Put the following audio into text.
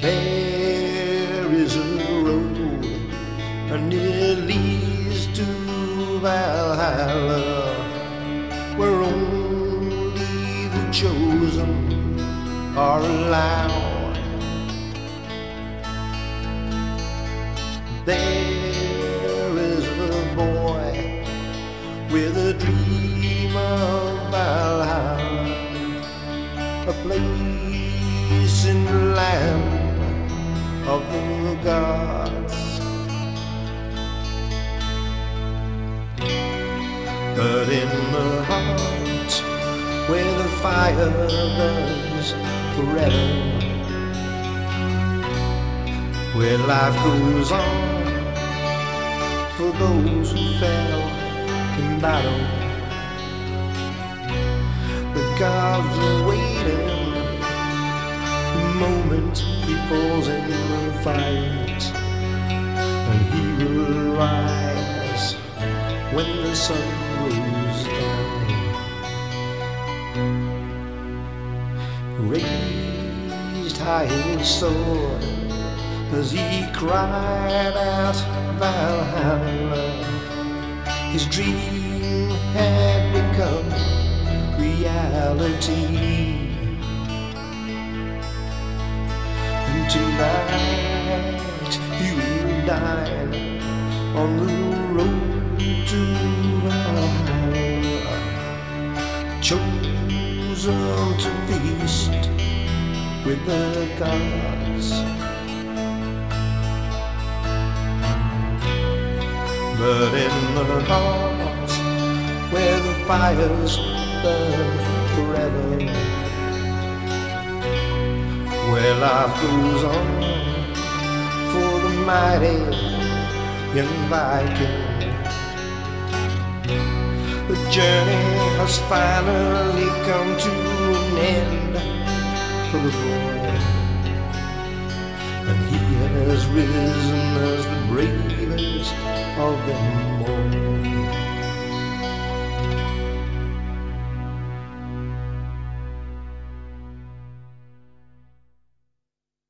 There is a road that leads to Valhalla, where only the chosen are allowed. There is a boy with a dream of Valhalla, a place in the land of the gods. But in the heart where the fire burns forever, where life goes on for those who fell in battle. The gods are waiting the moment he falls in the fight, and he will rise when the sun goes down. Raised high his sword as he cried out Valhalla. His dream had become reality. And tonight you will dine on the road to Valhalla, chosen to feast with the gods. But in the heart where the fires burn forever, where life goes on for the mighty young Viking. The journey has finally come to an end for the boy, he has risen as the bravest of them all.